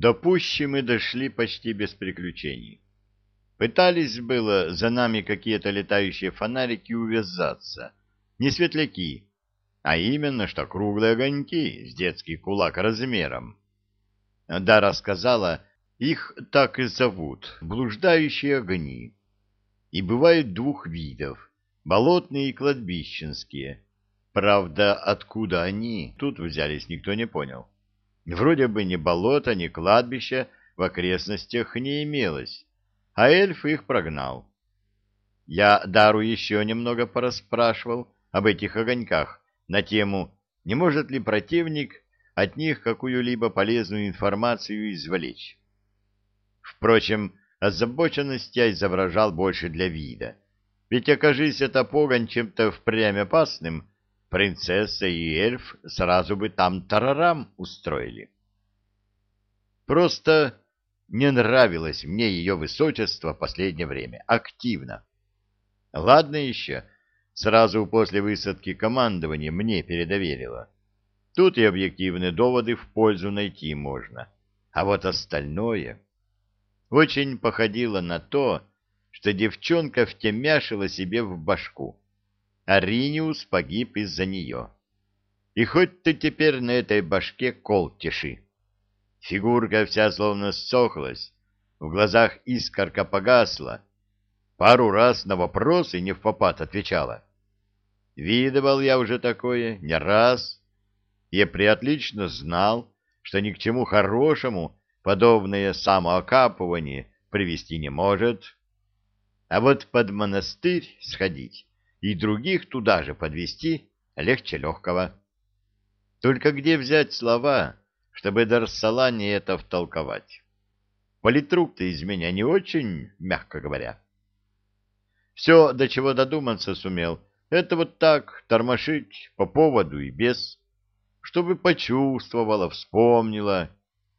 До пущи мы дошли почти без приключений. Пытались было за нами какие-то летающие фонарики увязаться. Не светляки, а именно что круглые огоньки с детский кулак размером. Дара сказала, их так и зовут — блуждающие огни. И бывают двух видов — болотные и кладбищенские. Правда, откуда они тут взялись, никто не понял. Вроде бы ни болота, ни кладбища в окрестностях не имелось, а эльф их прогнал. Я Дару еще немного порасспрашивал об этих огоньках на тему, не может ли противник от них какую-либо полезную информацию извлечь. Впрочем, озабоченность я изображал больше для вида, ведь окажись это погонь чем-то впрямь опасным, принцесса и эльф сразу бы там тарарам устроили. Просто не нравилось мне ее высочество последнее время, активно. Ладно еще, сразу после высадки командования мне передоверило. Тут и объективные доводы в пользу найти можно. А вот остальное очень походило на то, что девчонка втемяшила себе в башку. Ариниус погиб из-за нее. И хоть ты теперь на этой башке кол тиши. Фигурка вся словно ссохлась, в глазах искорка погасла. Пару раз на вопросы не в попад отвечала. Видывал я уже такое не раз. Я приотлично знал, что ни к чему хорошему подобное самоокапывание привести не может. А вот под монастырь сходить и других туда же подвести легче легкого. Только где взять слова, чтобы Дарсалане это втолковать? Политрук-то из меня не очень, мягко говоря. Все, до чего додуматься сумел, это вот так тормошить по поводу и без, чтобы почувствовала, вспомнила.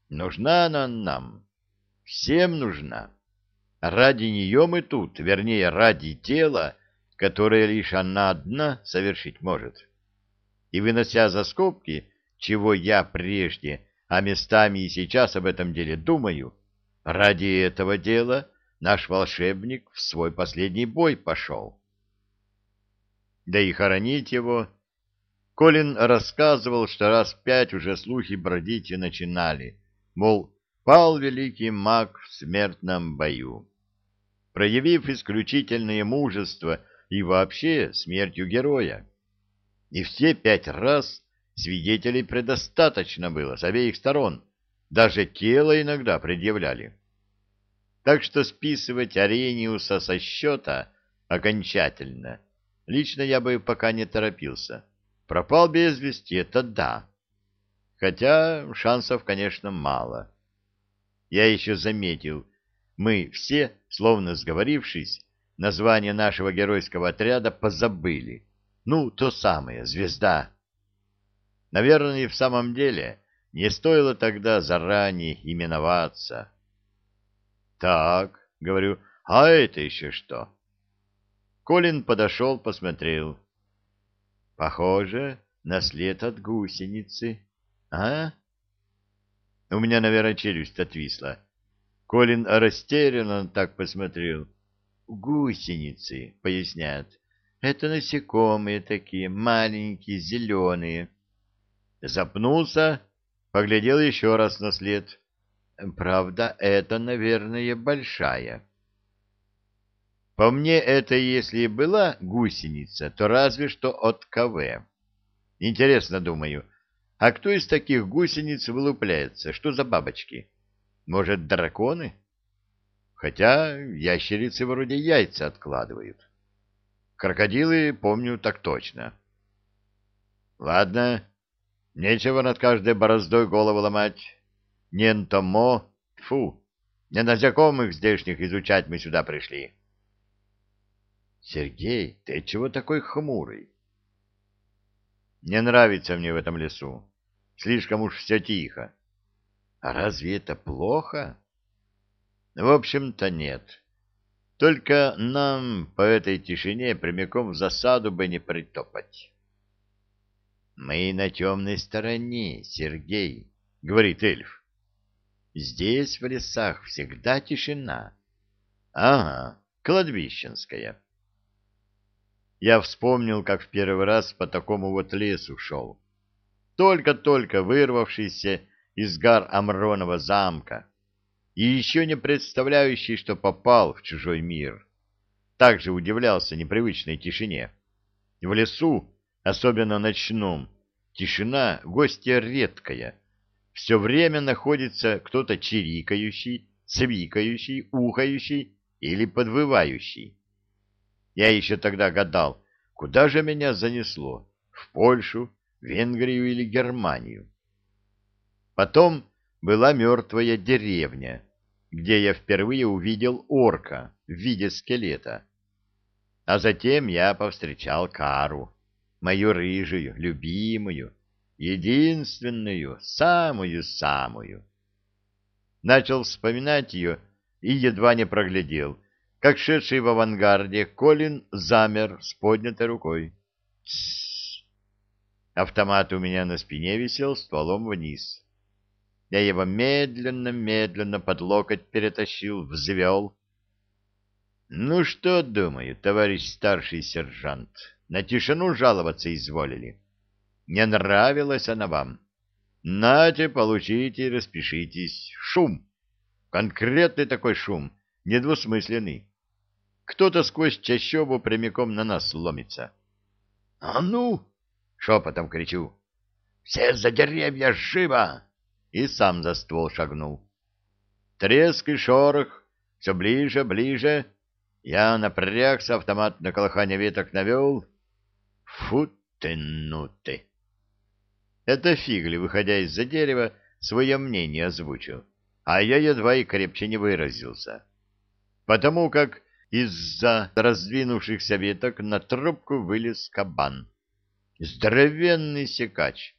Нужна она нам, всем нужна. Ради нее мы тут, вернее, ради тела, которое лишь она одна совершить может. И вынося за скобки, чего я прежде, а местами и сейчас об этом деле думаю, ради этого дела наш волшебник в свой последний бой пошел. Да и хоронить его... Колин рассказывал, что раз пять уже слухи бродить и начинали, мол, пал великий маг в смертном бою. Проявив исключительное мужество и вообще смертью героя. И все пять раз свидетелей предостаточно было с обеих сторон, даже тело иногда предъявляли. Так что списывать Арениуса со счета окончательно лично я бы пока не торопился. Пропал без вести — это да. Хотя шансов, конечно, мало. Я еще заметил, мы все, словно сговорившись, название нашего геройского отряда позабыли. Ну, то самое, звезда. Наверное, и в самом деле не стоило тогда заранее именоваться. Так, говорю, а это еще что? Колин подошел, посмотрел. Похоже на след от гусеницы. А? У меня, наверное, челюсть отвисла. Колин растерянно так посмотрел. Гусеницы, поясняют. Это насекомые такие, маленькие, зеленые. Запнулся, поглядел еще раз на след. Правда, это, наверное, большая. По мне, это если и была гусеница, то разве что от КВ. Интересно, думаю, а кто из таких гусениц вылупляется? Что за бабочки? Может, драконы? Хотя ящерицы вроде яйца откладывают. Крокодилы, помню, так точно. Ладно, нечего над каждой бороздой голову ломать. Нентомо, фу, не на знакомых здешних изучать мы сюда пришли. Сергей, ты чего такой хмурый? Не нравится мне в этом лесу. Слишком уж все тихо. А разве это плохо? В общем-то, нет. Только нам по этой тишине прямиком в засаду бы не притопать. — Мы на темной стороне, Сергей, — говорит эльф. Здесь, в лесах, всегда тишина. Ага, кладбищенская. Я вспомнил, как в первый раз по такому вот лесу шел. Только-только вырвавшийся из гар Амронова замка и еще не представляющий, что попал в чужой мир. Также удивлялся непривычной тишине. В лесу, особенно ночном, тишина гостья редкая. Все время находится кто-то чирикающий, свикающий, ухающий или подвывающий. Я еще тогда гадал, куда же меня занесло? В Польшу, Венгрию или Германию? Потом была мертвая деревня, где я впервые увидел орка в виде скелета. А затем я повстречал Кару, мою рыжую, любимую, единственную, самую-самую. Начал вспоминать ее и едва не проглядел, как шедший в авангарде Колин замер с поднятой рукой. Тссс! Автомат у меня на спине висел стволом вниз. Я его медленно-медленно под локоть перетащил, взвел, ну что, думаю, товарищ старший сержант, на тишину жаловаться изволили. Не нравилась она вам? Нате, получите распишитесь. Шум. Конкретный такой шум, недвусмысленный. Кто-то сквозь чащобу прямиком на нас ломится. — А ну! — шепотом кричу. — Все за деревья, живо! И сам за ствол шагнул. Треск и шорох, все ближе, ближе — я напрягся, автомат на колыхание веток навел. Фу ты, ну ты! Это Фигли, выходя из-за дерева, свое мнение озвучил, а я едва и крепче не выразился. Потому как из-за раздвинувшихся веток на трубку вылез кабан. Здоровенный секач.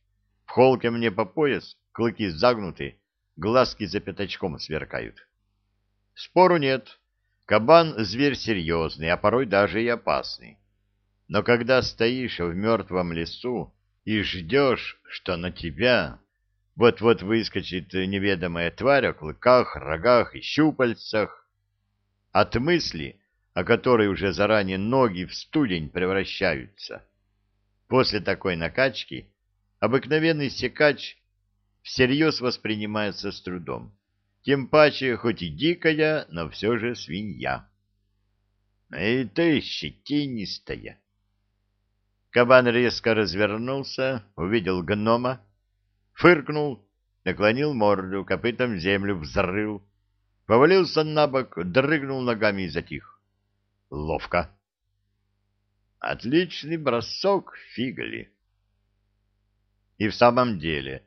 В холке мне по пояс, клыки загнуты, глазки за пятачком сверкают. Спору нет, Кабан — зверь серьезный, а порой даже и опасный. Но когда стоишь в мертвом лесу и ждешь, что на тебя вот-вот выскочит неведомая тварь о клыках, рогах и щупальцах, от мысли, о которой уже заранее ноги в студень превращаются. После такой накачки обыкновенный секач всерьез воспринимается с трудом. Тем паче, хоть и дикая, но все же свинья. И ты щетинистая. Кабан резко развернулся, увидел гнома, фыркнул, наклонил морду, копытом землю взрыл, повалился на бок, дрыгнул ногами и затих. Ловко. Отличный бросок, фигли. И в самом деле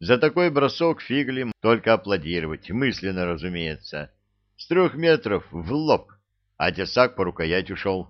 за такой бросок фигли только аплодировать, мысленно, разумеется. С трех метров в лоб, а тесак по рукоять ушел.